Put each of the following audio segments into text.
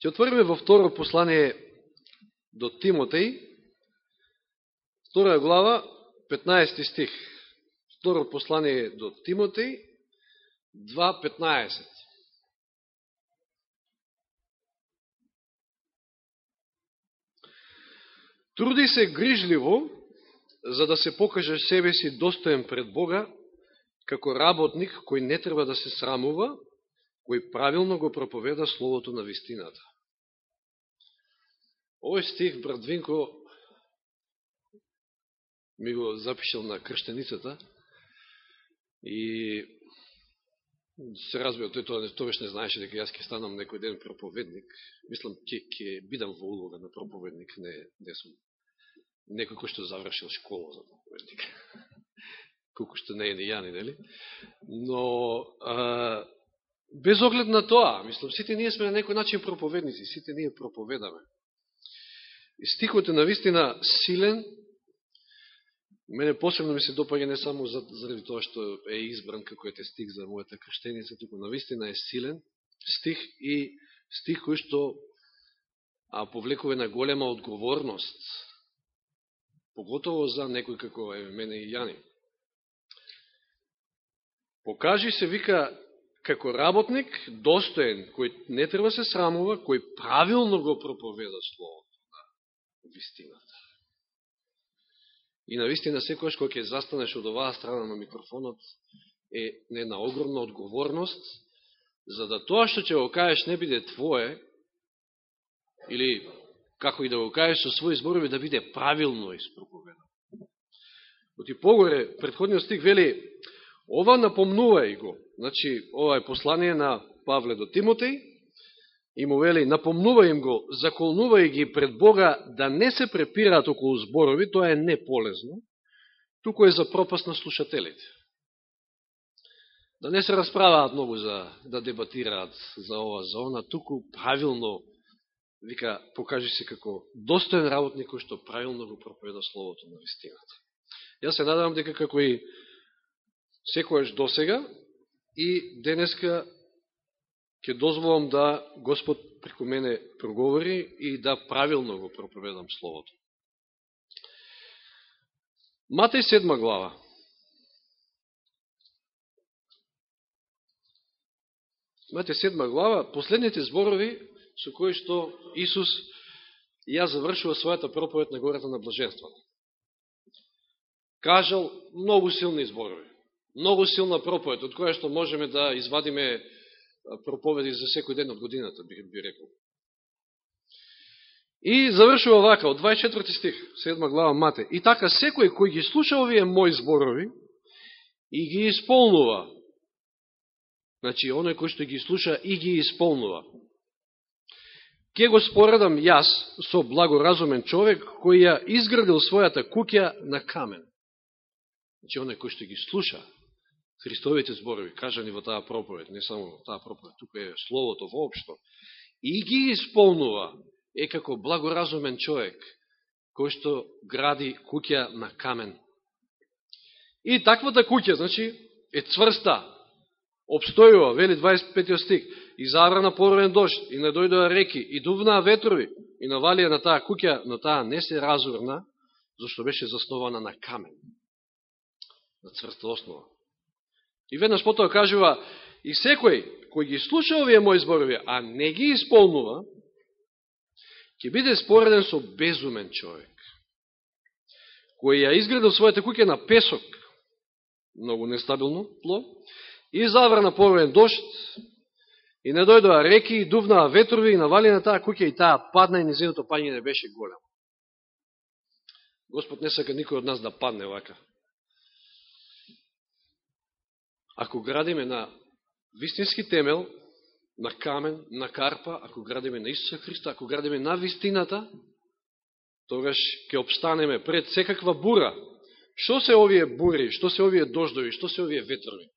Ќе отвориме во второ послание до Тимотеј, втора глава, 15 стих. Второ послание до Тимотеј, 2.15. Труди се грижливо, за да се покаже себе си достоен пред Бога, како работник кој не треба да се срамува, кој правилно го проповеда Словото на вистината. Овој стих, брат Винко, ми го запишал на крштеницата и се разбира, тој тоа тогаш не знаеше дека јас ќе станам некој ден проповедник. Мислам, ќе, ќе бидам во улога на проповедник, не, не сум некој кој што завршил школа за проповедник. Колко што не е ни јани, нели? Но, а, без оглед на тоа, мислам, сите ние сме на некој начин проповедници, сите ние проповедаме. И стихот е навистина силен, мене посебно ми се допаѓа не само заради тоа што е избран како ете стих за мојата крштеница, туку навистина е силен стих и стих кој што а, повлекува на голема одговорност, поготово за некој како е мене и Јани. Покажи се, вика, како работник, достоен, кој не треба се срамува, кој правилно го проповеда слово вистината. И на вистина, секојаш кој ќе застанеш од оваа страна на микрофонот, е една огромна одговорност, за да тоа што ќе го кажеш не биде твое, или како и да го кажеш со своји зборови, да биде правилно испроповедано. Оти погоре, предходниот стих вели, Ова напомнувај го. Значи, ова е послание на Павле до Тимотеј. И му вели, напомнувај им го, заколнувај ги пред Бога да не се препираат околу зборови, тоа е неполезно, туку е за пропаст на слушателите. Да не се расправаат многу за да дебатираат за ова зона, туку правилно, вика, покажи се како достоен работник кој што правилно го проповеда Словото на вистината. Јас се надавам дека како и секојаш досега и денеска ќе дозволам да Господ преку мене проговори и да правилно го проповедам Словото. Матеј седма глава. Матеј седма глава, последните зборови со кои што Исус ја завршува својата проповед на гората на блаженството. Кажал многу силни зборови многу силна проповед, од која што можеме да извадиме проповеди за секој ден од годината, би, би рекол. И завршува вака, од 24 стих, 7 глава Мате. И така, секој кој ги слуша овие мои зборови и ги исполнува, значи, оној кој што ги слуша и ги исполнува, ќе го споредам јас со благоразумен човек кој ја изградил својата куќа на камен. Значи, оној кој што ги слуша Христовите зборови, кажани во таа проповед, не само во таа проповед, тука е Словото воопшто, и ги исполнува, е како благоразумен човек, кој што гради куќа на камен. И таквата куќа, значи, е цврста, обстојува, вели 25 стик, и забрана поровен дошт, и не дојдоа реки, и дувнаа ветрови, и навалија на таа куќа, но таа не се разурна, зашто беше заснована на камен, на цврста основа. И веднаш потоа кажува, и секој кој ги слуша овие мои зборови, а не ги исполнува, ќе биде спореден со безумен човек, кој ја изградил својата куќа на песок, многу нестабилно тло, и заврна поровен дошт, и не дојдоа реки, и дувнаа ветрови, и навали на таа куќа, и таа падна, и незиното не беше големо. Господ не сака никој од нас да падне вака. Ако градиме на вистински темел, на камен, на карпа, ако градиме на Исуса Христа, ако градиме на вистината, тогаш ќе обстанеме пред секаква бура. Што се овие бури, што се овие дождови, што се овие ветрови?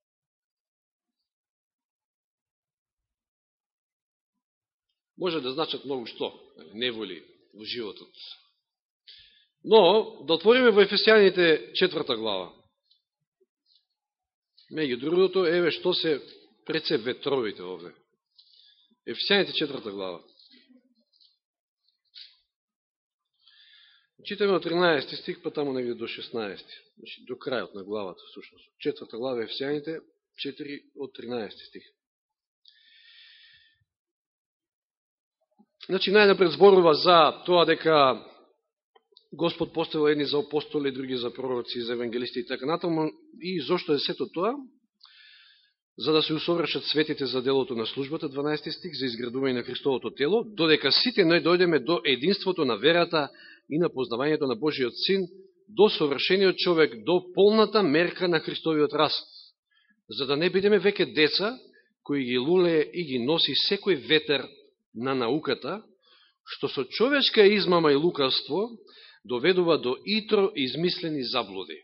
Може да значат многу што, неволи во животот. Но, да отвориме во Ефесијаните четврта глава. Меѓу другото, еве што се пред се ветровите овде. Ефесијаните четврта глава. Читаме од 13 стих, па таму негде до 16. Значи, до крајот на главата, всушност. Четврта глава Ефесијаните, 4 од 13 стих. Значи, најнапред зборува за тоа дека Господ поставил едни за апостоли, други за пророци, за евангелисти и така натаму. И зошто е сето тоа? За да се усовршат светите за делото на службата, 12 стих, за изградување на Христовото тело, додека сите не дојдеме до единството на верата и на познавањето на Божиот Син, до совршениот човек, до полната мерка на Христовиот раст. За да не бидеме веќе деца, кои ги луле и ги носи секој ветер на науката, што со човечка измама и лукавство доведува до итро измислени заблуди.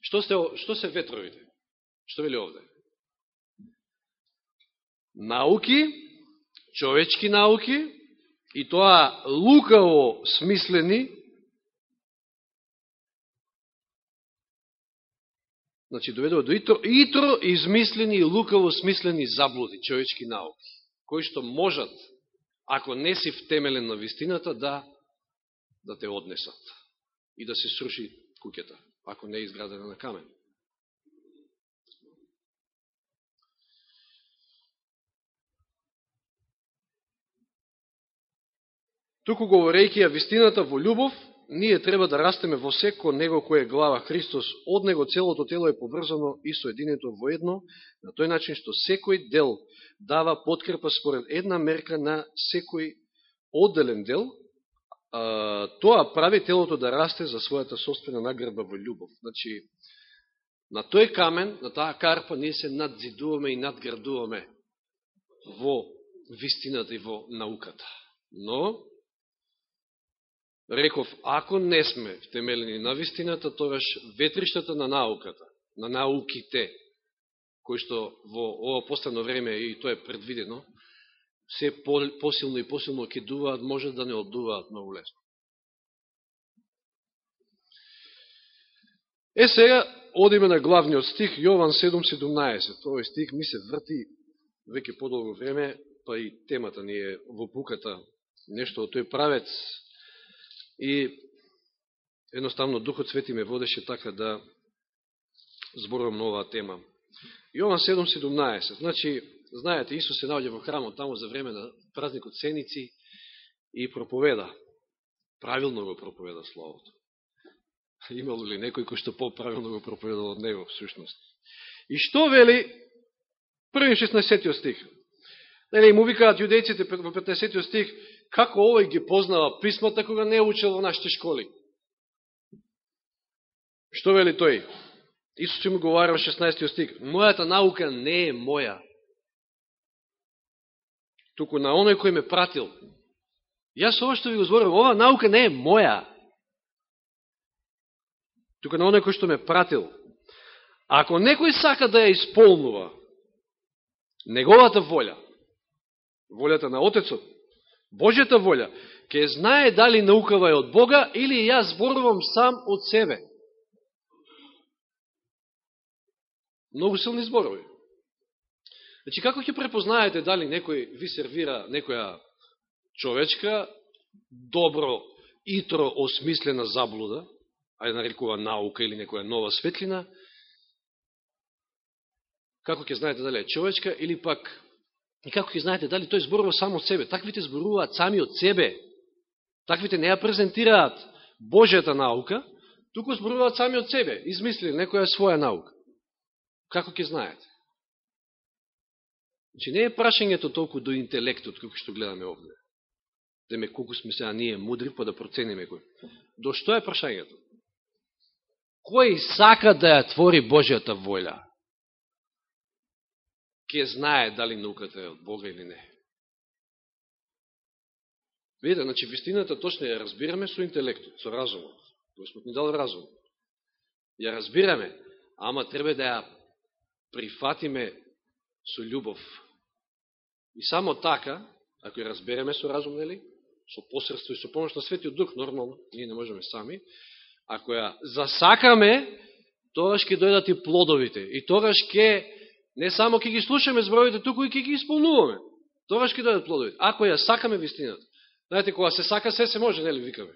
Што, сте, што се ветровите? Што вели овде? Науки, човечки науки, и тоа лукаво смислени, значи доведува до итро, итро измислени и лукаво смислени заблуди, човечки науки, кои што можат, ако не си втемелен на вистината, да да те однесат и да се сруши куќата, ако не е изградена на камен. Туку говорејќи ја вистината во љубов, ние треба да растеме во секо него кој е глава Христос. Од него целото тело е поврзано и соединето во едно, на тој начин што секој дел дава подкрепа според една мерка на секој одделен дел, тоа прави телото да расте за својата собствена наградба во љубов. Значи, на тој камен, на таа карпа, ние се надзидуваме и надградуваме во вистината и во науката. Но, реков, ако не сме втемелени на вистината, тогаш ветриштата на науката, на науките, кои што во ова последно време, и тоа е предвидено, се посилно и посилно кедуваат, може да не оддуваат многу лесно. Е сега, одиме на главниот стих, Јован 7.17. Овој стих ми се врти веќе подолго време, па и темата ни е во пуката, нешто од тој правец. И едноставно Духот Свети ме водеше така да зборувам на оваа тема. Јован 7.17. Значи, Знаете, Исус се наоѓа во храмот таму за време на празникот Сеници и проповеда. Правилно го проповеда Словото. Имало ли некој кој што по-правилно го проповедал од него, всушност? И што вели први 16 стих? Нели, му викаат јудејците во 15 стих, како овој ги познава писмата кога не е учел во нашите школи? Што вели тој? Исус му говори во 16 стих, мојата наука не е моја, туку на оној кој ме пратил. Јас ова што ви го зборам, ова наука не е моја, туку на оној кој што ме пратил. Ако некој сака да ја исполнува неговата волја, волјата на Отецот, Божјата волја, ќе знае дали наукава е од Бога или јас зборувам сам од себе. Многу силни зборови. Значи, како ќе препознаете дали некој ви сервира некоја човечка, добро, итро осмислена заблуда, ајде да нарекува наука или некоја нова светлина, како ќе знаете дали е човечка или пак и како ќе знаете дали тој зборува само од себе. Таквите зборуваат сами од себе. Таквите не ја презентираат Божјата наука, туку зборуваат сами од себе, измислили некоја своја наука. Како ќе знаете? Значи, не е прашањето толку до интелектот, како што гледаме овде. Деме, колку сме сега ние мудри, па да процениме кој. До што е прашањето? Кој сака да ја твори Божијата воља? Ке знае дали науката е од Бога или не. Видите, значи, вистината точно ја разбираме со интелектот, со разумот. Господ ни дал разум. Ја разбираме, ама треба да ја прифатиме со љубов, И само така, ако ја разбереме со разум, нели, со посредство и со помош на Светиот Дух, нормално, ние не можеме сами, ако ја засакаме, тогаш ќе дојдат и плодовите. И тогаш ќе, не само ќе ги слушаме зборовите, туку и ќе ги исполнуваме. Тогаш ќе дојдат плодовите. Ако ја сакаме вистината. Знаете, кога се сака, се се може, нели, викаме.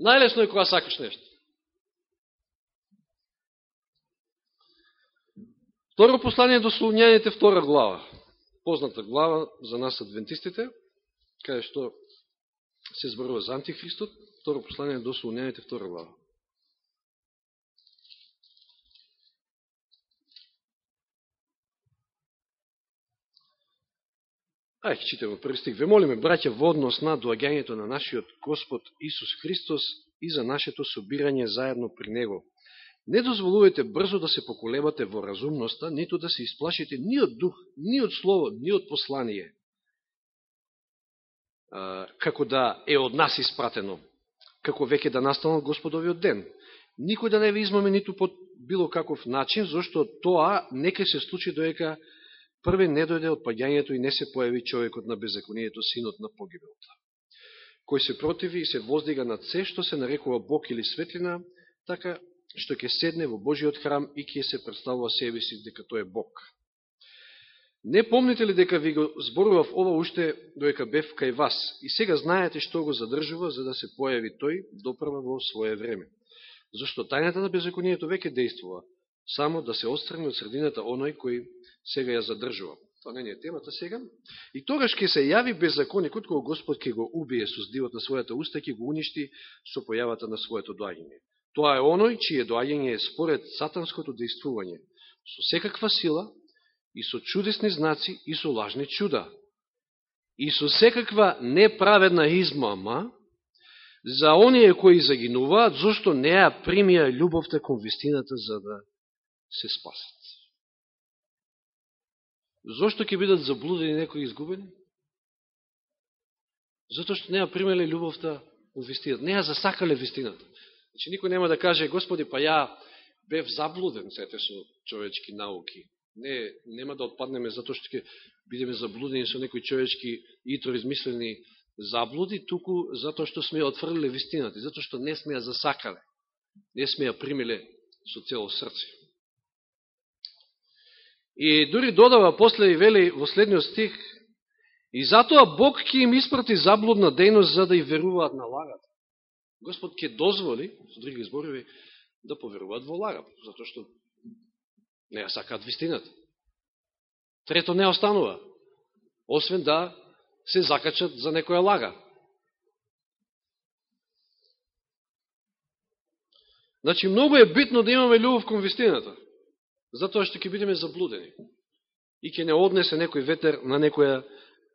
Најлесно е кога сакаш нешто. Второ послание до Солуњаните, втора глава. Позната глава за нас адвентистите, каде што се зборува за Антихристот. Второ послание до Солуњаните, втора глава. Ајде, читаме први стих. Ве молиме, браќа, во однос на доаѓањето на нашиот Господ Исус Христос и за нашето собирање заедно при Него. Не дозволувате брзо да се поколебате во разумноста, ниту да се исплашите ни од дух, ни од слово, ни од послание, како да е од нас испратено, како веќе да настанал Господовиот ден. Никој да не ви измаме ниту под било каков начин, зашто тоа нека се случи доека прве не дојде од паѓањето и не се појави човекот на беззаконието, синот на погибелта, кој се противи и се воздига над се што се нарекува Бог или светлина, така што ќе седне во Божиот храм и ќе се представува себе си дека тој е Бог. Не помните ли дека ви го зборував ова уште доека бев кај вас и сега знаете што го задржува за да се појави тој допрва во своје време. Зашто тајната на беззаконието веќе действува, само да се отстрани од средината оној кој сега ја задржува. Тоа не е темата сега. И тогаш ќе се јави беззаконикот, кога Господ ќе го убие со здивот на својата уста, ќе го уништи со појавата на своето доаѓање. Тоа е оној чие доаѓање е според сатанското действување, со секаква сила и со чудесни знаци и со лажни чуда. И со секаква неправедна измама за оние кои загинуваат, зашто не ја примија љубовта кон вистината за да се спасат. Зошто ќе бидат заблудени некои изгубени? Зато што неа примеле љубовта во вистината. Неа засакале вистината. Значи, никој нема да каже, Господи, па ја бев заблуден сете со човечки науки. Не, нема да отпаднеме затоа што ќе бидеме заблудени со некои човечки итро измислени заблуди, туку затоа што сме ја отврлиле вистината, затоа што не сме ја засакале, не сме ја примиле со цело срце. И дури додава после и вели во следниот стих, и затоа Бог ќе им испрати заблудна дејност за да и веруваат на лагата. Господ ќе дозволи, со други зборови, да поверуваат во лага, затоа што не ја сакаат вистината. Трето не останува, освен да се закачат за некоја лага. Значи, многу е битно да имаме љубов кон вистината затоа што ќе бидеме заблудени и ќе не однесе некој ветер на некоја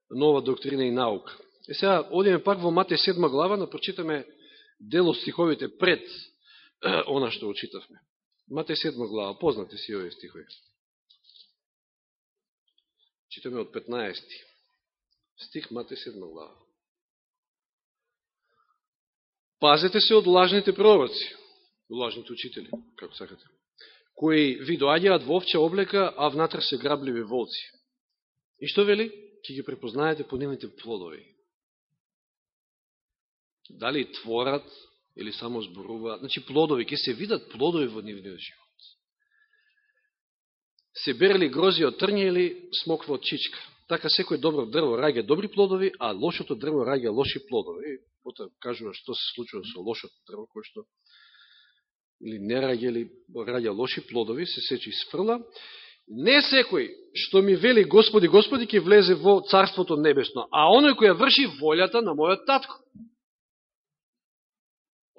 нова доктрина и наука. Е сега, одиме пак во Матеј 7 глава, да прочитаме дел од стиховите пред она што очитавме. Мате седма глава, познате си овие стихови. Читаме од 15. Стих Мате седма глава. Пазете се од лажните пророци, лажните учители, како сакате кои ви доаѓаат во овча облека, а внатре се грабливи волци. И што вели? Ке ги препознаете по нивните плодови. Дали творат или само зборуваат. Значи плодови, ќе се видат плодови во нивниот живот. Се берели грози од трње или смоква од чичка. Така секој добро дрво раѓа добри плодови, а лошото дрво раѓа лоши плодови. Пота кажува што се случува со лошото дрво, кој што или не раѓа, или раѓа лоши плодови, се сечи сфрла, не секој што ми вели Господи, Господи, ќе влезе во Царството Небесно, а оној кој ја врши волјата на мојот татко.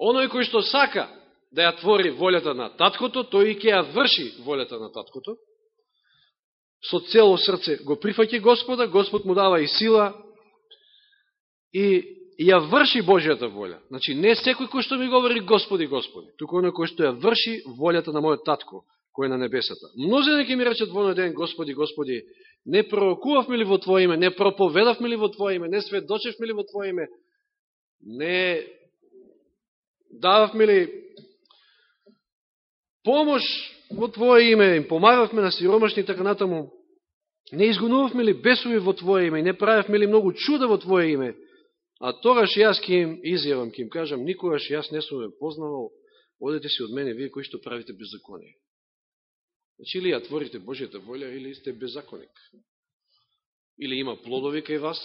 Оној кој што сака да ја твори волјата на таткото, тој и ќе ја врши волјата на таткото. Со цело срце го прифаќа Господа, Господ му дава и сила и ја врши Божијата волја. Значи, не секој кој што ми говори Господи, Господи, туку оној кој што ја врши волјата на мојот татко, кој е на небесата. Мнозина ќе ми речат во оној ден, Господи, Господи, не пророкувавме ли во твоје име, не проповедавме ли во твоје име, не сведочевме ли во твоје име, не дававме ли помош во Твое име, им помагавме на сиромашни и така натаму, не изгонувавме ли бесови во Твое име, не правевме ли многу чуда во Твое име, А тогаш јас ке им изјавам, ке им кажам, никогаш јас не сум познавал, одете си од мене, вие кои што правите беззаконие. Значи, или ја творите Божијата волја, или сте беззаконик. Или има плодови кај вас,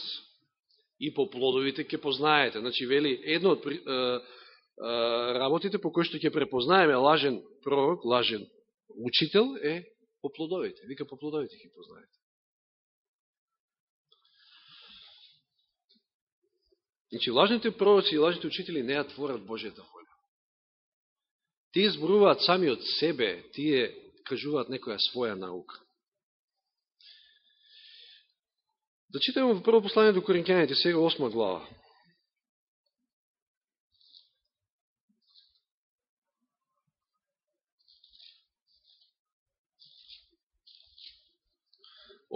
и по плодовите ќе познаете. Значи, вели, едно од, работите по кои што ќе препознаеме лажен пророк, лажен учител е по плодовите. Вика по плодовите ќе познаете. Значи, лажните пророци и лажните учители не ја творат Божијата воля. Тие зборуваат сами од себе, тие кажуваат некоја своја наука. Да читаме во прво послание до Коринќаните, сега 8 глава.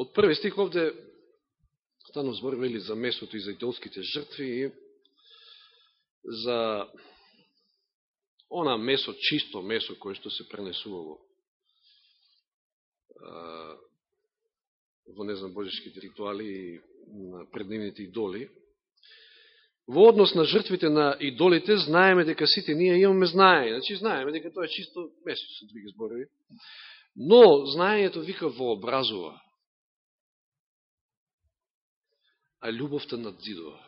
Од први стих овде стану зборували за месото и за идолските жртви и за она месо, чисто месо, кое што се пренесувало во, не знам, божешките ритуали и на преднивните идоли. Во однос на жртвите на идолите, знаеме дека сите ние имаме знаење, Значи, знаеме дека тоа е чисто месо се други зборови. Но, знаењето вика вообразува. А љубовта надзидува.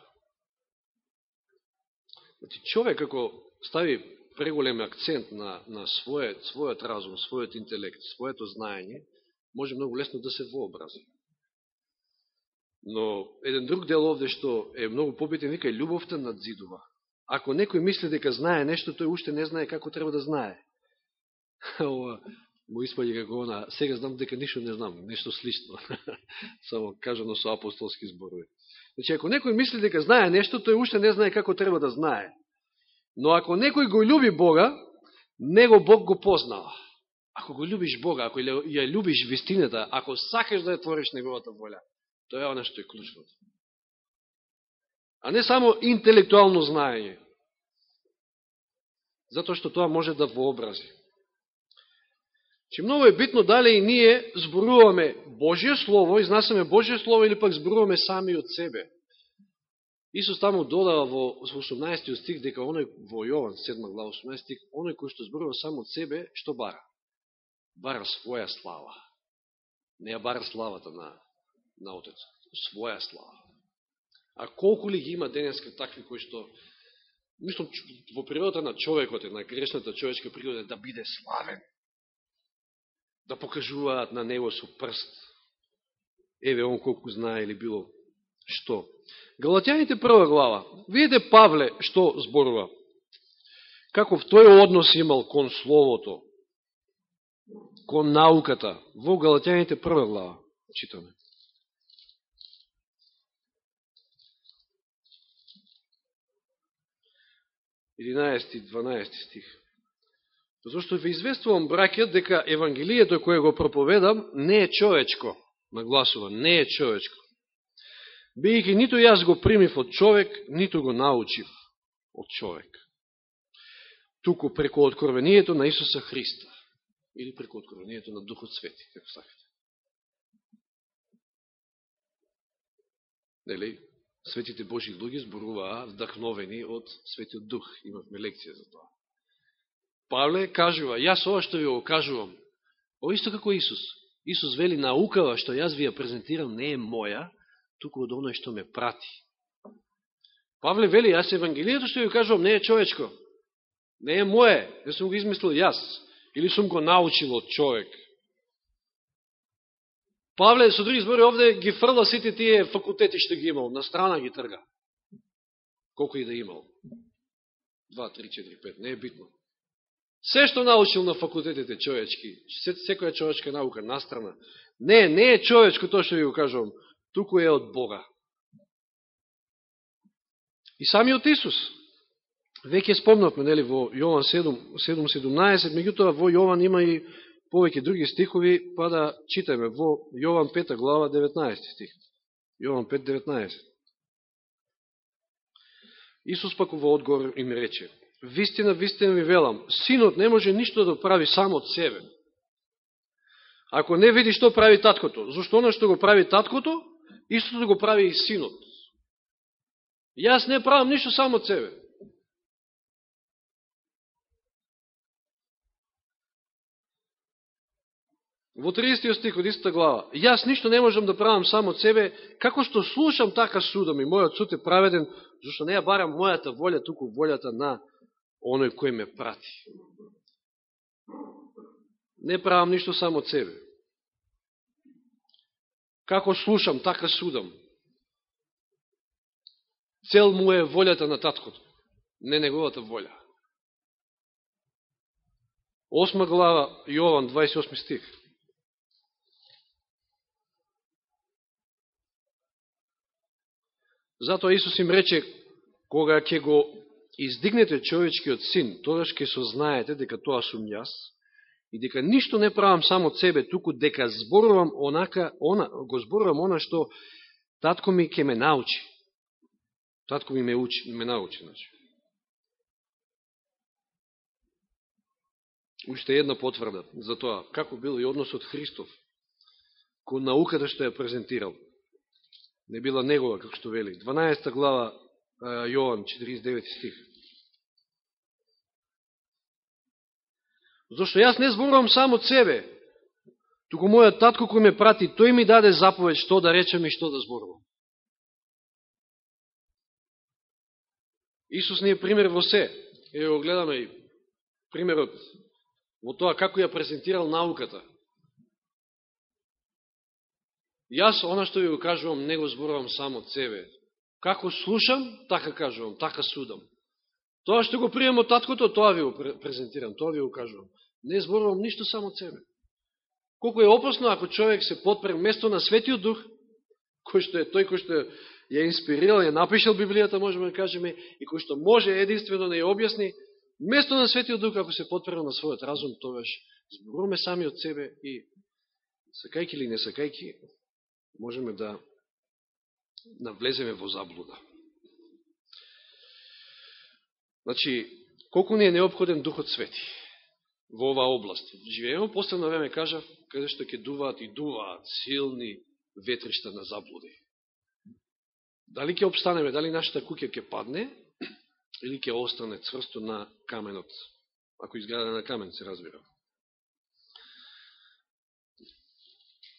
Значи, човек, ако стави преголем акцент на, на својот, својот разум, својот интелект, своето знаење, може многу лесно да се вообрази. Но еден друг дел овде што е многу побитен, вика и љубовта надзидува. Ако некој мисли дека знае нешто, тој уште не знае како треба да знае. Ова му испаѓа како она, сега знам дека ништо не знам, нешто слично. Само кажано со апостолски зборови. Значи, ако некој мисли дека знае нешто, тој уште не знае како треба да знае. Но ако некој го љуби Бога, него Бог го познава. Ако го љубиш Бога, ако ја љубиш вистината, ако сакаш да ја твориш неговата воља, тоа е она што е клучното. А не само интелектуално знаење. Затоа што тоа може да вообрази. Че многу е битно дали и ние зборуваме Божие Слово, изнасаме Божие Слово или пак зборуваме сами од себе. Исус таму додава во 18 стих дека оној во Јован 7 глава 18 стих, оној кој што зборува само од себе, што бара? Бара своја слава. Не ја бара славата на, на Отец, своја слава. А колку ли ги има денеска такви кои што мислам во природата на човекот, е, на грешната човечка природа да биде славен. Да покажуваат на него со прст. Еве он колку знае или било што. Галатјаните прва глава. Видите Павле што зборува. Каков тој однос имал кон Словото, кон науката. Во Галатјаните прва глава читаме. Единаести, 12 стих. Зошто ви известувам, браќа, дека Евангелието кое го проповедам не е човечко, нагласува, не е човечко. Бијќи ниту јас го примив од човек, ниту го научив од човек. Туку преко откровението на Исуса Христа. Или преко откровението на Духот Свети, како сакате. Нели? Светите Божи луѓе зборуваа вдахновени од Светиот Дух. Имавме лекција за тоа. Павле кажува, јас ова што ви го кажувам, ова исто како Исус. Исус вели наукава што јас ви ја презентирам не е моја, туку од оној што ме прати. Павле вели, јас Евангелието што ви кажувам не е човечко, не е мое, не сум го измислил јас, или сум го научил од човек. Павле, со други збори, овде ги фрла сите тие факултети што ги имал, на страна ги трга. Колко и да имал. 2, 3, 4, 5, не е битно. Се што научил на факултетите човечки, секоја човечка наука, настрана, не, не е човечко тоа што ви го кажувам, туку е од Бога. И самиот Исус, веќе спомнавме, нели, во Јован 7.17, меѓутоа во Јован има и повеќе други стихови, па да читаме во Јован 5 глава 19 стих. Јован 5.19. Исус пак во одговор им рече, Вистина, вистина ви велам, синот не може ништо да прави само од себе. Ако не види што прави таткото, зашто оно што го прави таткото, истото го прави и синот. Јас не правам ништо само од себе. Во 30 стих од истата глава. Јас ништо не можам да правам само од себе, како што слушам така судом и мојот суд е праведен, зашто не ја барам мојата волја, туку волјата на оној кој ме прати. Не правам ништо само од себе. Како слушам, така судам. Цел му е волјата на таткото, не неговата волја. Осма глава, Јован, 28 стих. Затоа Исус им рече, кога ќе го издигнете човечкиот син, тогаш ќе сознаете дека тоа сум јас и дека ништо не правам само од себе, туку дека зборувам онака, она, го зборувам она што татко ми ќе ме научи. Татко ми ме, учи, ме научи, значи. Уште една потврда за тоа, како бил и односот Христов кон науката што ја презентирал. Не била негова, како што вели. 12 глава Јован, 49 стих. Зошто јас не зборувам само од себе, туку мојот татко кој ме прати, тој ми даде заповед што да речем и што да зборувам. Исус не е пример во се. Ево гледаме и примерот во тоа како ја презентирал науката. Јас, она што ви го кажувам, не го зборувам само од себе. Како слушам, така кажувам, така судам. Тоа што го приемам од таткото, тоа ви го презентирам, тоа ви го кажувам. Не зборувам ништо само од себе. Колко е опасно ако човек се подпре место на Светиот Дух, кој што е тој кој што ја инспирирал, ја напишал Библијата, можеме да кажеме, и кој што може единствено да ја објасни, место на Светиот Дух, ако се подпре на својот разум, тогаш зборуваме сами од себе и сакајки или не сакајки, можеме да навлеземе во заблуда. Значи, колку ни е необходен Духот Свети во оваа област? Живееме последно време, кажав, каде што ќе дуваат и дуваат силни ветришта на заблуди. Дали ќе обстанеме, дали нашата куќа ќе падне, или ќе остане цврсто на каменот, ако изградена на камен, се разбира.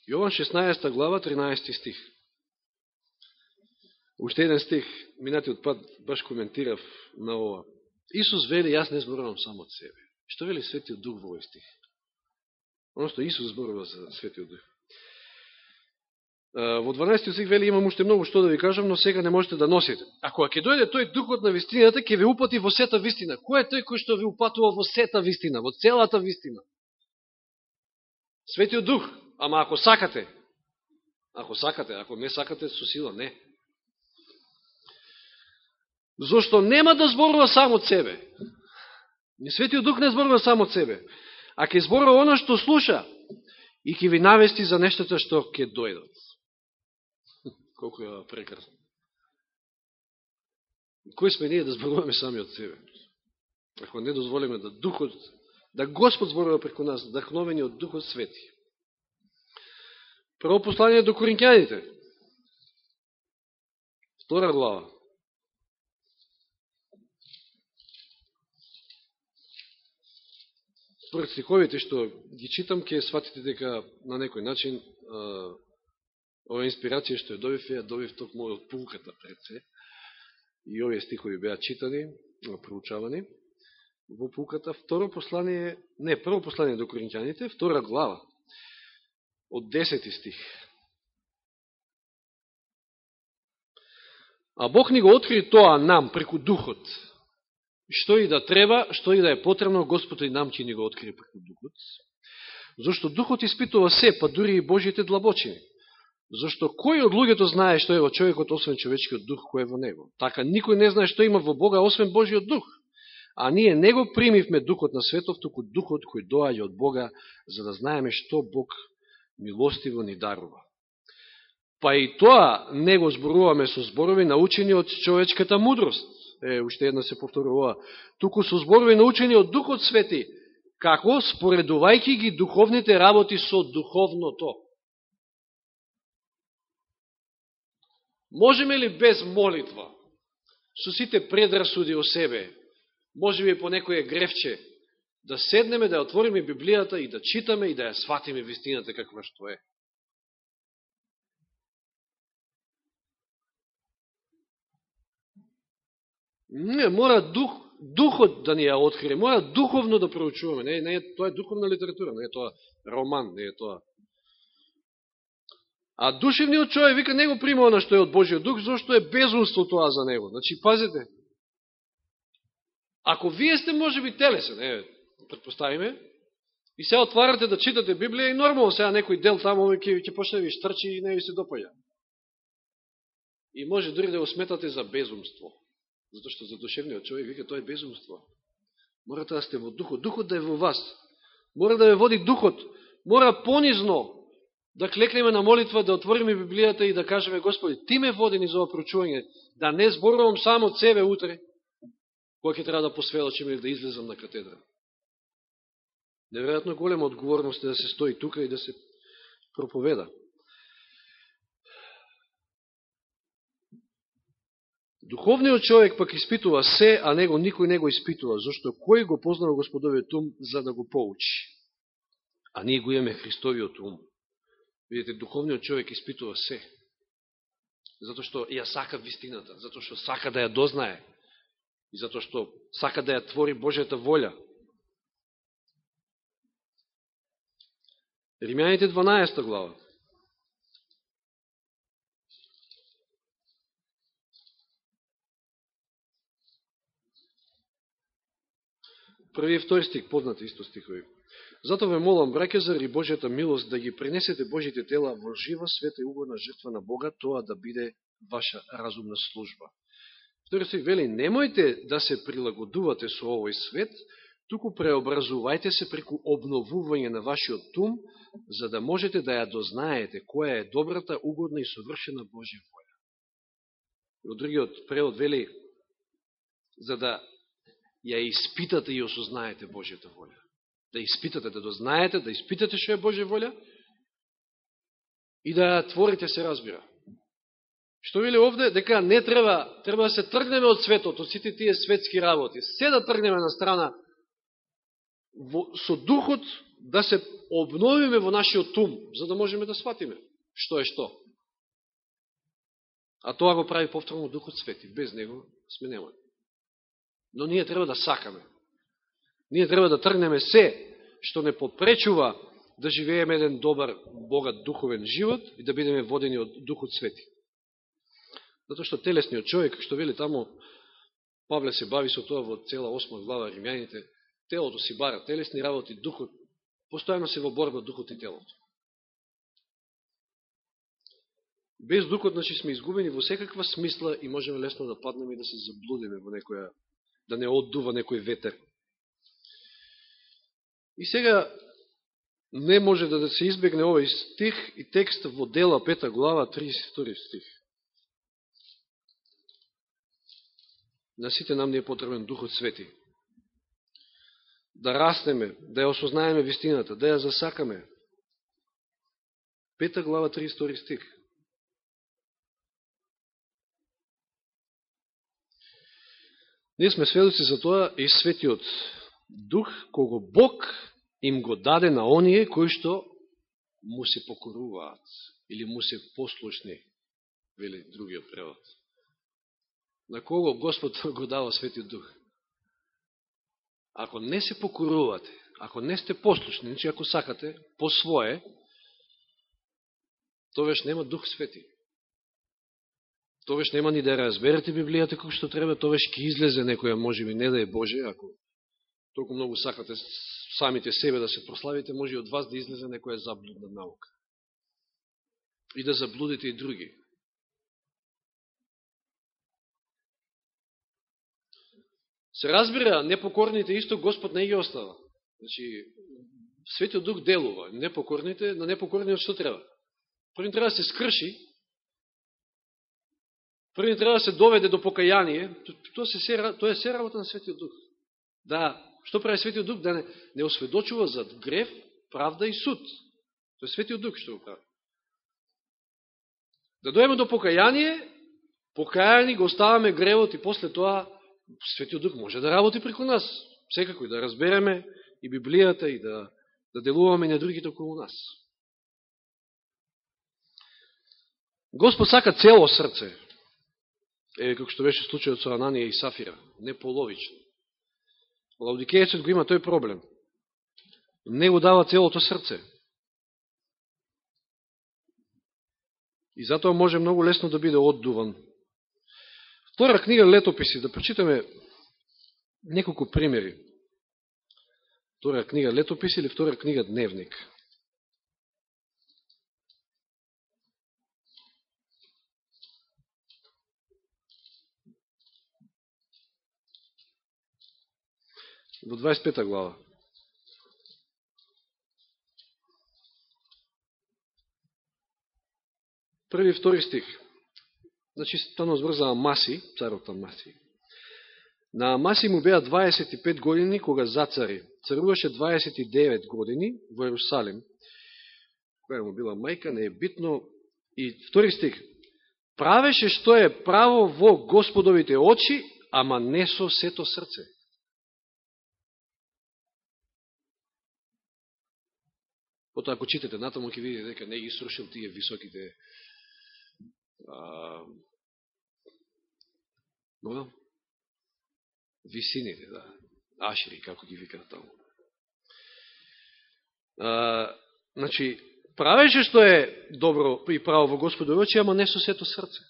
Јован 16 глава, 13 стих. Уште еден стих, минатиот пат баш коментирав на ова. Исус вели, јас не зборувам само од себе. Што вели Светиот Дух во овој стих? Оно што Исус зборува за Светиот Дух. Во 12 стих вели, имам уште многу што да ви кажам, но сега не можете да носите. Ако ќе дојде тој Духот на вистината, ќе ви упати во сета вистина. Кој е тој кој што ви упатува во сета вистина, во целата вистина? Светиот Дух. Ама ако сакате, ако сакате, ако не сакате, со сила, не. Зошто нема да зборува само од себе. Ни Светиот Дух не зборува само од себе. А ќе зборува оно што слуша и ќе ви навести за нештата што ќе дојдат. Колку е прекрасно. Кој сме ние да зборуваме сами од себе? Ако не дозволиме да Духот, да Господ зборува преку нас, вдахновени од Духот Свети. Прво послание до Коринќаните. Втора глава. Според стиховите што ги читам, ќе сватите дека на некој начин ова инспирација што ја добив, ја добив токму од пулката пред се. И овие стихови беа читани, проучавани во пулката. Второ послание, не, прво послание до Коринќаните, втора глава, од 10 стих. А Бог ни го откри тоа нам преку Духот, што и да треба, што и да е потребно, Господ и нам ќе ни го открие преку Духот. Зошто Духот испитува се, па дури и Божите длабочини. Зошто кој од луѓето знае што е во човекот, освен човечкиот дух кој е во него? Така, никој не знае што има во Бога, освен Божиот дух. А ние не го примивме духот на светов, туку духот кој доаѓа од Бога, за да знаеме што Бог милостиво ни дарува. Па и тоа не го зборуваме со зборови научени од човечката мудрост, е, уште една се повторува, туку со зборови научени од Духот Свети, како споредувајќи ги духовните работи со духовното. Можеме ли без молитва, со сите предрасуди о себе, може би по некоје гревче, да седнеме, да отвориме Библијата и да читаме и да ја сватиме вистината каква што е? Не, мора дух, духот да ни ја открие, мора духовно да проучуваме. Не, не, тоа е духовна литература, не е тоа роман, не е тоа. А душевниот човек вика не го прима она што е од Божиот дух, зашто е безумство тоа за него. Значи, пазете, ако вие сте може би телесен, е, предпоставиме, и се отварате да читате Библија и нормално сега некој дел таму ќе, ќе почне да ви штрчи и не ви се допаѓа. И може дури да го сметате за безумство. Зато што за душевниот човек вика тоа е безумство. Морате да сте во духот, духот да е во вас. Мора да ве води духот. Мора понизно да клекнеме на молитва, да отвориме Библијата и да кажеме Господи, Ти ме води ни за прочување, да не зборувам само од себе утре, кој ќе треба да посведочим или да излезам на катедра. Неверојатно голема одговорност е да се стои тука и да се проповеда. Духовниот човек пак испитува се, а него никој не го испитува, зашто кој го познава Господовиот ум за да го поучи? А ние го имаме Христовиот ум. Видите, духовниот човек испитува се. Зато што ја сака вистината, зато што сака да ја дознае и зато што сака да ја твори Божјата волја. Римјаните 12 глава. Први и втори стих, познати исто стихови. Зато ве молам, браке, заради Божјата милост, да ги пренесете Божите тела во жива, света и угодна жртва на Бога, тоа да биде ваша разумна служба. Втори стих вели, немојте да се прилагодувате со овој свет, туку преобразувајте се преку обновување на вашиот ум, за да можете да ја дознаете која е добрата, угодна и совршена Божја воја. Во другиот превод вели, за да ја испитате и осознаете Божјата волја. Да испитате, да дознаете, да испитате што е Божја волја и да творите се разбира. Што вели овде? Дека не треба, треба да се тргнеме од светот, од сите тие светски работи. Се да тргнеме на страна во, со духот да се обновиме во нашиот ум, за да можеме да сватиме што е што. А тоа го прави повторно Духот Свети. Без него сме немани. Но ние треба да сакаме. Ние треба да тргнеме се што не попречува да живееме еден добар, богат, духовен живот и да бидеме водени од Духот Свети. Зато што телесниот човек, што вели тамо, Павле се бави со тоа во цела осма глава Римјаните, телото си бара телесни работи, духот, постојано се во борба духот и телото. Без духот, значи, сме изгубени во секаква смисла и можеме лесно да паднеме и да се заблудиме во некоја да не оддува некој ветер. И сега не може да, да се избегне овој стих и текст во дела пета глава 32 стих. На сите нам не е потребен Духот Свети. Да растеме, да ја осознаеме вистината, да ја засакаме. Пета глава 32 стих. Ние сме сведоци за тоа и светиот дух, кого Бог им го даде на оние кои што му се покоруваат или му се послушни, вели другиот превод. На кого Господ го дава светиот дух? Ако не се покорувате, ако не сте послушни, значи ако сакате по свое, тоа нема дух свети тогаш нема ни да разберете Библијата како што треба, тогаш ќе излезе некоја, може би не да е Боже, ако толку многу сакате самите себе да се прославите, може и од вас да излезе некоја заблудна наука. И да заблудите и други. Се разбира, непокорните исто Господ не ги остава. Значи, Светиот Дух делува. Непокорните, на непокорниот што треба? Први треба да се скрши Први треба да се доведе до покаяние, тоа, се се, тоа е се работа на Светиот Дух. Да, што прави Светиот Дух? Да не, не осведочува за грев, правда и суд. Тоа е Светиот Дух што го прави. Да дојдеме до покаяние, покајани го оставаме гревот и после тоа Светиот Дух може да работи преку нас. Секако и да разбереме и Библијата и да, да делуваме на другите околу нас. Господ сака цело срце е како што беше случајот со Ананија и Сафира, не половично. Лаудикејецот го има тој проблем. Не го дава целото срце. И затоа може многу лесно да биде оддуван. Втора книга Летописи, да прочитаме неколку примери. Втора книга Летописи или втора книга Дневник. Во 25 глава. Први и втори стих. Значи, станува збор за Амаси, царот Амаси. На Амаси му беа 25 години кога зацари. Царуваше 29 години во Ерусалим. Која му била мајка, не е битно. И втори стих. Правеше што е право во Господовите очи, ама не со сето срце. Потоа, ако читате натаму, ќе видите дека не ги срушил тие високите а, но, висините, да, ашери, како ги викаат таму. А, значи, правеше што е добро и право во Господу очи, ама не со сето срце.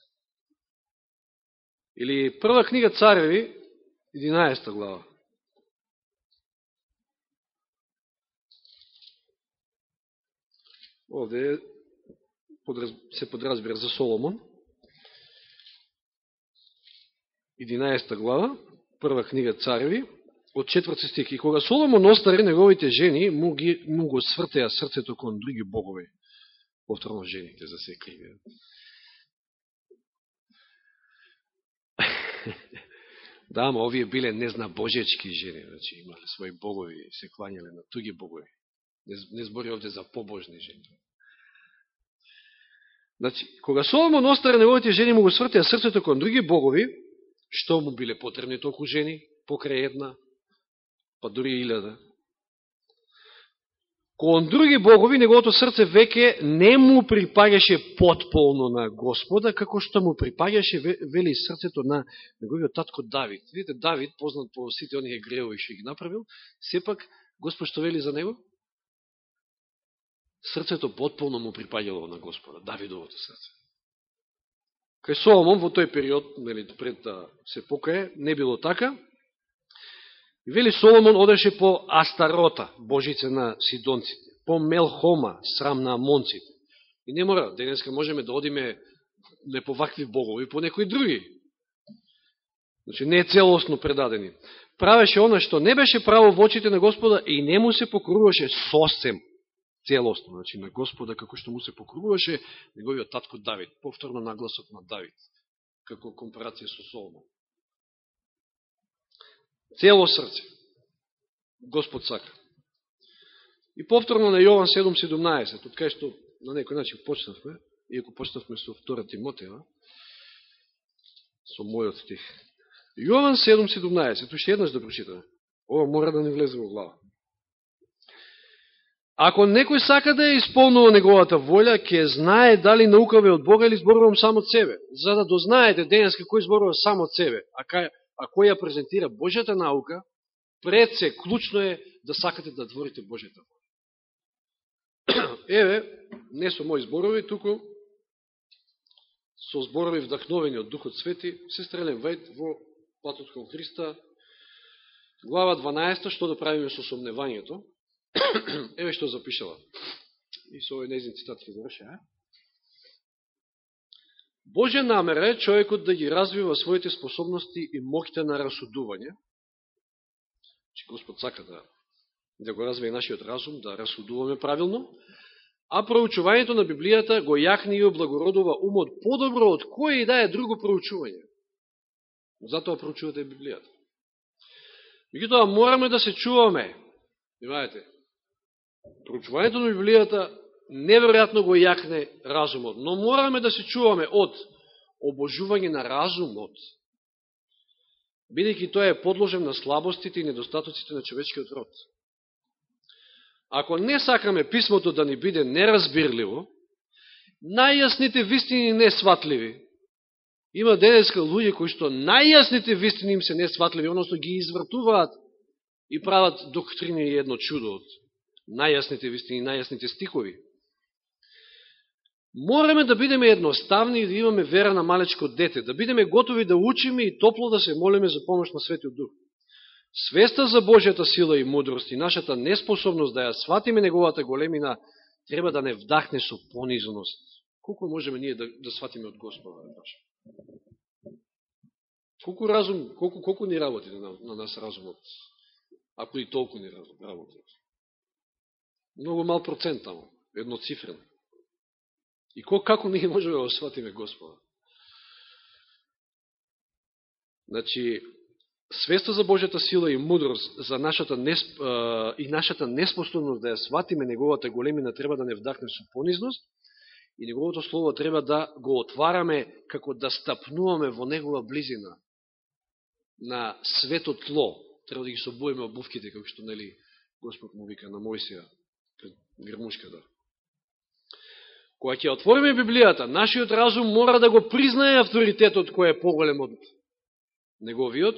Или прва книга Цареви, 11 глава. Овде се подразбира за Соломон. 11 глава, прва книга Цареви, од четврти стих. И кога Соломон остари, неговите жени му, ги, му го свртеа срцето кон други богови. Повторно жените за се да, ама овие биле незна божечки жени, значи имале своји богови, се кланяле на туги богови. Не, не збори овде за побожни жени. Значи, кога Соломон остара неговите жени му го свртеа срцето кон други богови, што му биле потребни толку жени, покрај една, па дури илјада. Кон други богови, неговото срце веќе не му припагаше потполно на Господа, како што му припагаше, вели, срцето на неговиот татко Давид. Видите, Давид, познат по сите оние греови што ги направил, сепак, Господ што вели за него? Срцето потполно му припаѓало на Господа, Давидовото срце. Кај Соломон во тој период, нели, пред да се покае, не било така. И вели Соломон одеше по Астарота, божице на Сидонците, по Мелхома, срам на Амонците. И не мора, денеска можеме да одиме не по вакви богови, по некои други. Значи, не е целосно предадени. Правеше она што не беше право в очите на Господа и не му се покруваше сосем целосно, значи на Господа, како што му се покруваше неговиот татко Давид, повторно нагласот на Давид, како компарација со Соломон. Цело срце. Господ сака. И повторно на Јован 7.17, од кај што на некој начин почнавме, иако почнавме со 2 Тимотева, со мојот стих. Јован 7.17, уште еднаш да прочитаме. Ова мора да не влезе во глава. Ако некој сака да ја исполнува неговата волја, ќе знае дали наукаве од Бога или зборувам само од себе. За да дознаете денеска кој зборува само од себе, а, кај, а кој ја презентира Божјата наука, пред се клучно е да сакате да творите Божјата волја. Еве, не со мои зборови, туку со зборови вдахновени од Духот Свети, се стрелен Вајд во Патот кон Христа, глава 12, што да правиме со сомневањето, Еве што запишала. И со овој незин цитат ќе заврша. Божја намера е човекот да ги развива своите способности и моќта на расудување. Че Господ сака да, да го развие нашиот разум, да расудуваме правилно, а проучувањето на Библијата го јахни и облагородува умот подобро од кој и да е друго проучување. Затоа проучувате Библијата. Меѓутоа, мораме да се чуваме, Внимавате, проучувањето на Библијата неверојатно го јакне разумот, но мораме да се чуваме од обожување на разумот, бидејќи тоа е подложен на слабостите и недостатоците на човечкиот род. Ако не сакаме писмото да ни биде неразбирливо, најјасните вистини не сватливи. има денеска луѓе кои што најјасните вистини им се несватливи, односно ги извртуваат и прават доктрини едно чудо од најасните вистини, најасните стикови. Мораме да бидеме едноставни и да имаме вера на малечко дете, да бидеме готови да учиме и топло да се молиме за помош на Светиот Дух. Свеста за Божјата сила и мудрост и нашата неспособност да ја сватиме неговата големина треба да не вдахне со понизност. Колку можеме ние да, да сватиме од Господа? Колку разум, колку, колку ни работи на, на нас разумот? Ако и толку ни работи. Многу мал процент таму, едноцифрен. И како ние можеме да сватиме Господа? Значи, свеста за Божјата сила и мудрост за нашата несп... и нашата неспособност да ја сватиме неговата големина треба да не вдахне со понизност и неговото слово треба да го отвараме како да стапнуваме во негова близина на свето тло. Треба да ги собуеме обувките, како што нели Господ му вика на Мојсија грмушката. Кога ќе отвориме Библијата, нашиот разум мора да го признае авторитетот кој е поголем од неговиот,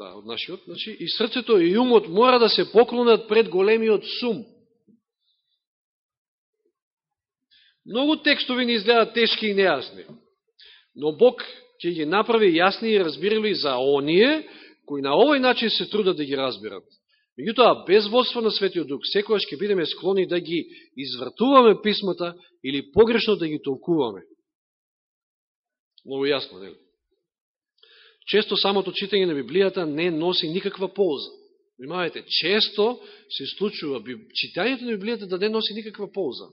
да, од нашиот, значи, и срцето и умот мора да се поклонат пред големиот сум. Многу текстови ни изгледат тешки и нејасни, но Бог ќе ги направи јасни и разбирали за оние, кои на овој начин се трудат да ги разбират. Меѓутоа, без водство на Светиот Дух, секојаш ќе бидеме склони да ги извртуваме писмата или погрешно да ги толкуваме. Много јасно, не? Често самото читање на Библијата не носи никаква полза. Внимавајте, често се случува читањето на Библијата да не носи никаква полза.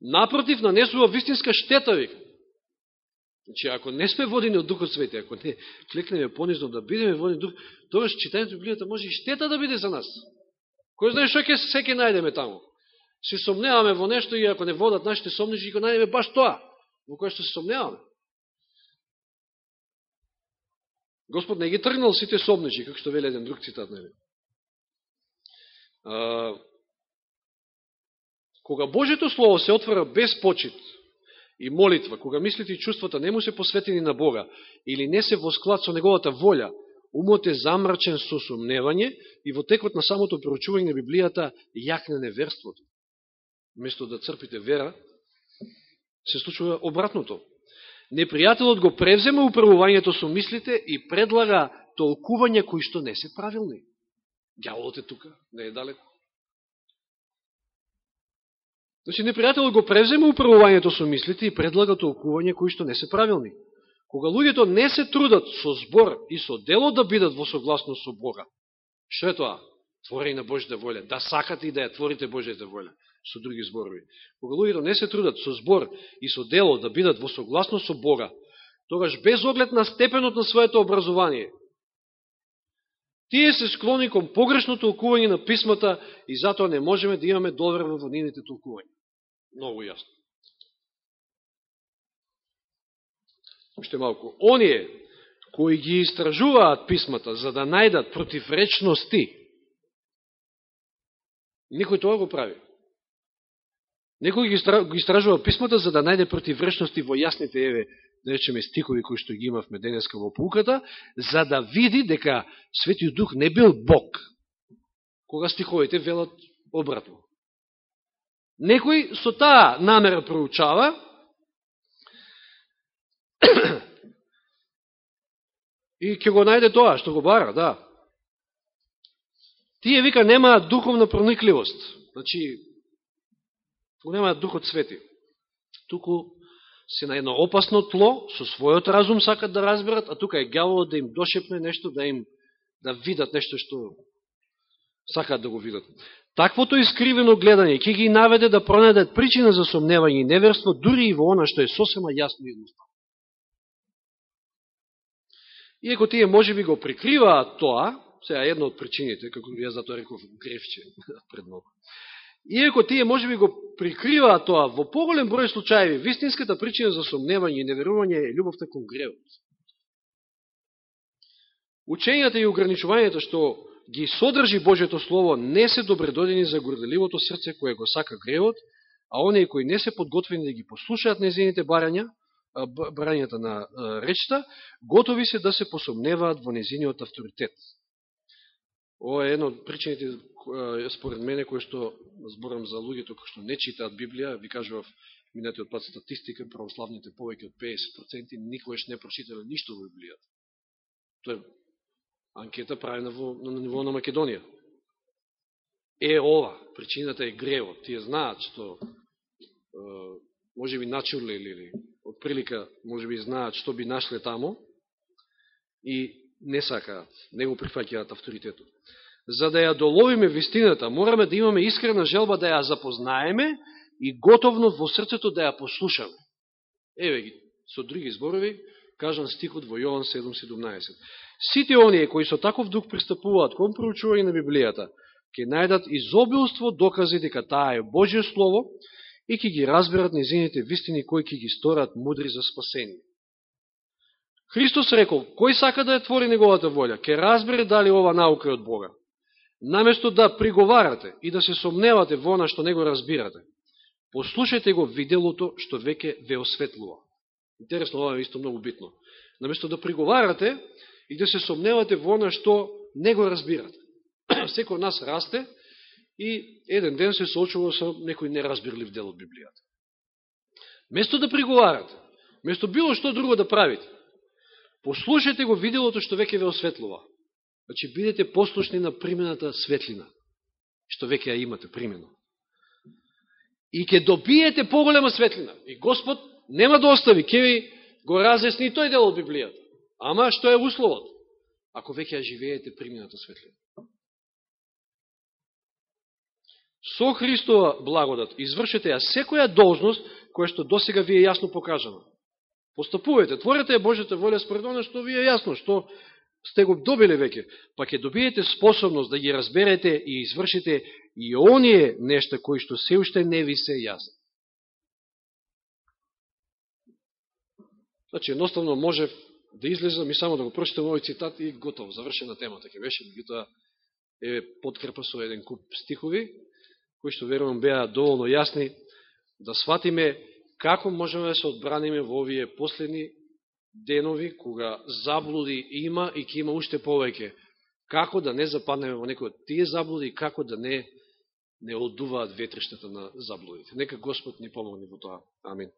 Напротив, нанесува вистинска штета, вика. Значи, ако не сме водени од Духот Свети, ако не клекнеме понизно да бидеме водени Дух, тогаш читањето Библијата може и штета да биде за нас. Кој знае што ќе се ќе најдеме таму? Се сомневаме во нешто и ако не водат нашите сомнежи, ќе најдеме баш тоа, во кое што се сомневаме. Господ не ги тргнал сите сомнежи, како што вели еден друг цитат на Кога Божето Слово се отвора без почит, и молитва, кога мислите и чувствата не му се посветени на Бога или не се во склад со Неговата волја, умот е замрачен со сумневање и во текот на самото проучување на Библијата јакне неверството. Место да црпите вера, се случува обратното. Непријателот го превзема управувањето со мислите и предлага толкувања кои што не се правилни. Дјаволот е тука, не е далеко. Значи, непријателот го превзема управувањето со мислите и предлага толкување кои што не се правилни. Кога луѓето не се трудат со збор и со дело да бидат во согласност со Бога, што е тоа? Творење на Божјата волја. Да сакате и да ја творите Божјата волја, со други зборови. Кога луѓето не се трудат со збор и со дело да бидат во согласност со Бога, тогаш без оглед на степенот на своето образование, Тие се склони кон погрешно толкување на писмата и затоа не можеме да имаме доверба во нивните толкувања. Много јасно. Уште малку. Оние кои ги истражуваат писмата за да најдат противречности, никој тоа го прави. Некој ги истражува писмата за да најде противречности во јасните еве да речеме стикови кои што ги имавме денеска во пулката, за да види дека Светиот Дух не бил Бог, кога стиховите велат обратно. Некој со таа намера проучава, и ќе го најде тоа, што го бара, да. Тие, вика, немаат духовна проникливост. Значи, немаат духот свети. Туку се на едно опасно тло, со својот разум сакат да разберат, а тука е гјаволот да им дошепне нешто, да им да видат нешто што сакат да го видат. Таквото искривено гледање ќе ги наведе да пронајдат причина за сомневање и неверство, дури и во она што е сосема јасно и едноставно. Иако тие може би го прикриваат тоа, сега една од причините, како ја затоа реков гревче пред многу, Иако тие може би го Прикрива тоа, во поголем број случаеви, вистинската причина за сомневање и неверување е љубовта кон гревот. Учењата и ограничувањето што ги содржи Божето Слово не се добредодени за горделивото срце кое го сака гревот, а оние кои не се подготвени да ги послушаат незините барања, барањата на речта, готови се да се посомневаат во незиниот авторитет. Ова е едно од причините, според мене, кој што зборам за луѓето кои што не читаат Библија, ви кажував минатиот пат статистика, православните повеќе од 50% никојаш не прочитале ништо во Библијата. Тоа е анкета правена во, на ниво на Македонија. Е ова, причината е гревот. Тие знаат што може би начуле или од прилика може би знаат што би нашле тамо и не сакаат, не го прифаќаат авторитетот. За да ја доловиме вистината, мораме да имаме искрена желба да ја запознаеме и готовност во срцето да ја послушаме. Еве ги, со други зборови, кажан стихот во Јован 7.17. Сите оние кои со таков дух пристапуваат кон проучување на Библијата, ќе најдат изобилство докази дека таа е Божие Слово и ќе ги разберат незините вистини кои ќе ги сторат мудри за спасение. Христос рекол, кој сака да ја твори неговата волја, ќе разбере дали ова наука е од Бога. Наместо да приговарате и да се сомневате во она што не го разбирате, послушајте го виделото што веќе ве осветлува. Интересно, ова е исто многу битно. Наместо да приговарате и да се сомневате во она што не го разбирате. Секој нас расте и еден ден се соочува со некој неразбирлив дел од Библијата. Место да приговарате, место било што друго да правите, послушайте го виделото што веќе ве осветлува. Значи, бидете послушни на примената светлина, што веќе ја имате примено. И ќе добиете поголема светлина. И Господ нема да остави, ќе ви го разесни тој дел од Библијата. Ама што е условот? Ако веќе ја живеете примената светлина. со Христова благодат извршете ја секоја должност која што досега ви е јасно покажана. Постапувате, творете Божјата волја според оно што ви е јасно, што сте го добиле веќе, па ќе добиете способност да ги разберете и извршите и оние нешта кои што се уште не ви се јасни. Значи, едноставно може да излезам и само да го прочитам овој цитат и готов, завршена темата ќе беше, меѓутоа е подкрепа со еден куп стихови, кои што верувам беа доволно јасни, да сватиме како можеме да се одбраниме во овие последни денови, кога заблуди има и ќе има уште повеќе. Како да не западнеме во некој од тие заблуди и како да не не одуваат ветриштата на заблудите. Нека Господ ни помогне во тоа. Амин.